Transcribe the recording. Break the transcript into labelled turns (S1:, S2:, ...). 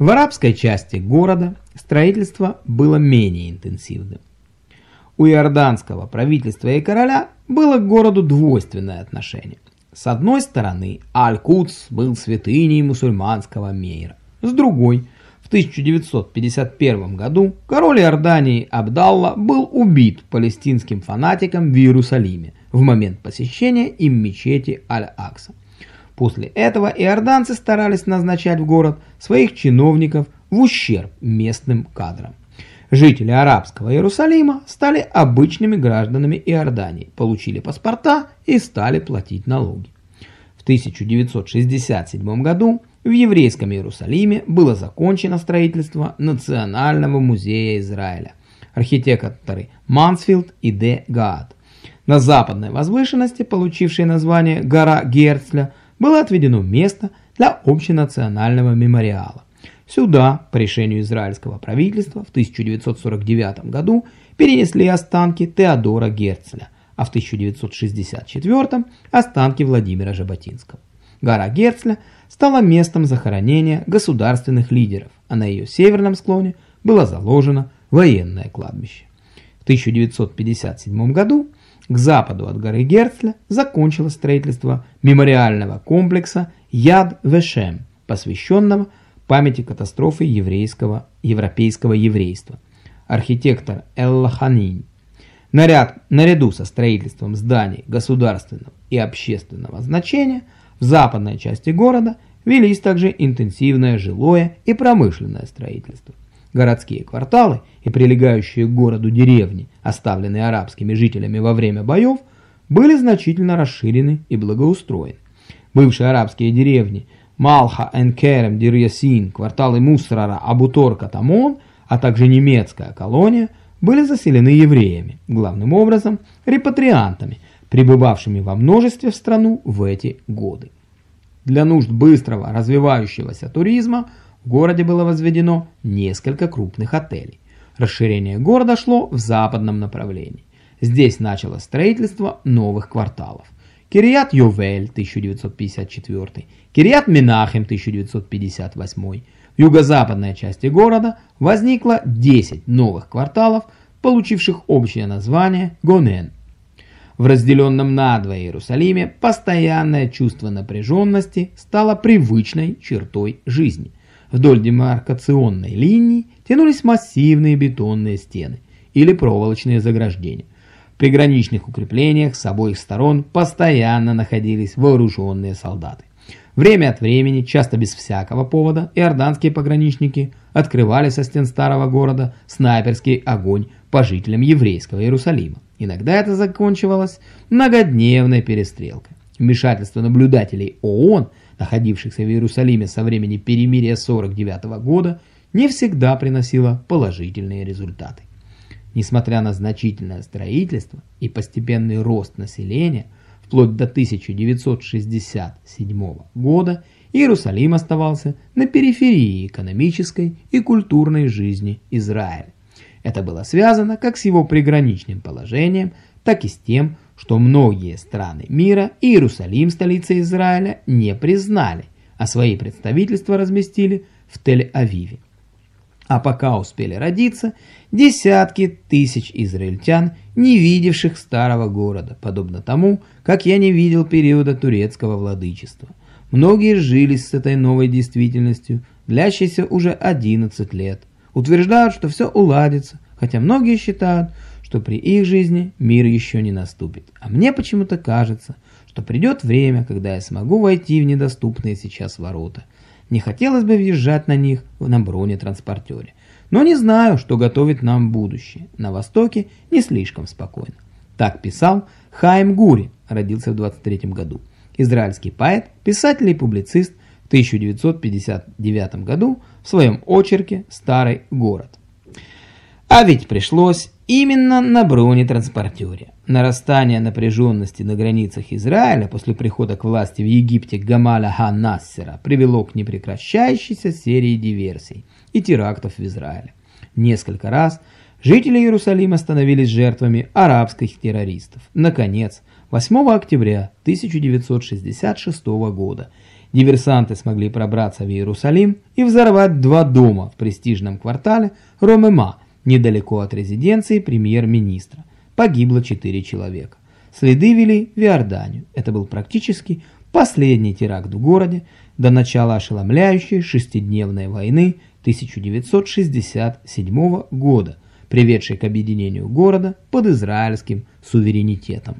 S1: В арабской части города строительство было менее интенсивным. У иорданского правительства и короля было к городу двойственное отношение. С одной стороны, Аль-Кудс был святыней мусульманского мира. С другой, в 1951 году король Иордании Абдалла был убит палестинским фанатиком в Иерусалиме в момент посещения им мечети Аль-Акса. После этого иорданцы старались назначать в город своих чиновников в ущерб местным кадрам. Жители арабского Иерусалима стали обычными гражданами Иордании, получили паспорта и стали платить налоги. В 1967 году в еврейском Иерусалиме было закончено строительство Национального музея Израиля. Архитекторы Мансфилд и Д. Гаад. На западной возвышенности, получившей название «Гора Герцля», было отведено место для общенационального мемориала. Сюда, по решению израильского правительства, в 1949 году перенесли останки Теодора Герцля, а в 1964 останки Владимира Жаботинского. Гора Герцля стала местом захоронения государственных лидеров, а на ее северном склоне было заложено военное кладбище. В 1957 году к западу от горы Герцля закончилось строительство мемориального комплекса Яд-Вешем, посвященного памяти катастрофы еврейского, европейского еврейства. Архитектор Эллаханин. Наряд, наряду со строительством зданий государственного и общественного значения в западной части города велись также интенсивное жилое и промышленное строительство. Городские кварталы и прилегающие к городу деревни, оставленные арабскими жителями во время боев, были значительно расширены и благоустроены. Бывшие арабские деревни – Малха, Энкерем, Дирьясин, кварталы Мусрара, Абутор, Катамон, а также немецкая колония были заселены евреями, главным образом репатриантами, прибывавшими во множестве в страну в эти годы. Для нужд быстрого развивающегося туризма в городе было возведено несколько крупных отелей. Расширение города шло в западном направлении. Здесь началось строительство новых кварталов. Кириат Йовель 1954, Кириат Минахем 1958. В юго-западной части города возникло 10 новых кварталов, получивших общее название Гонен. В разделенном надвое Иерусалиме постоянное чувство напряженности стало привычной чертой жизни. Вдоль демаркационной линии тянулись массивные бетонные стены или проволочные заграждения приграничных укреплениях с обоих сторон постоянно находились вооруженные солдаты. Время от времени, часто без всякого повода, иорданские пограничники открывали со стен старого города снайперский огонь по жителям еврейского Иерусалима. Иногда это закончивалось многодневной перестрелкой. Вмешательство наблюдателей ООН, находившихся в Иерусалиме со времени перемирия 49 года, не всегда приносило положительные результаты. Несмотря на значительное строительство и постепенный рост населения, вплоть до 1967 года Иерусалим оставался на периферии экономической и культурной жизни Израиля. Это было связано как с его приграничным положением, так и с тем, что многие страны мира Иерусалим, столица Израиля, не признали, а свои представительства разместили в Тель-Авиве. А пока успели родиться десятки тысяч израильтян, не видевших старого города, подобно тому, как я не видел периода турецкого владычества. Многие жили с этой новой действительностью, длящейся уже 11 лет. Утверждают, что все уладится, хотя многие считают, что при их жизни мир еще не наступит. А мне почему-то кажется, что придет время, когда я смогу войти в недоступные сейчас ворота – не хотелось бы въезжать на них на бронетранспортере. Но не знаю, что готовит нам будущее. На Востоке не слишком спокойно. Так писал Хайм Гури, родился в 23 году. Израильский поэт, писатель и публицист в 1959 году в своем очерке «Старый город». А ведь пришлось именно на бронетранспортере. Нарастание напряженности на границах Израиля после прихода к власти в Египте Гамаля Хан-Нассера привело к непрекращающейся серии диверсий и терактов в Израиле. Несколько раз жители Иерусалима становились жертвами арабских террористов. Наконец, 8 октября 1966 года Диверсанты смогли пробраться в Иерусалим и взорвать два дома в престижном квартале Ромема, недалеко от резиденции премьер-министра. Погибло четыре человека. Следы вели в Иорданию. Это был практически последний теракт в городе до начала ошеломляющей шестидневной войны 1967 года, приведшей к объединению города под израильским суверенитетом.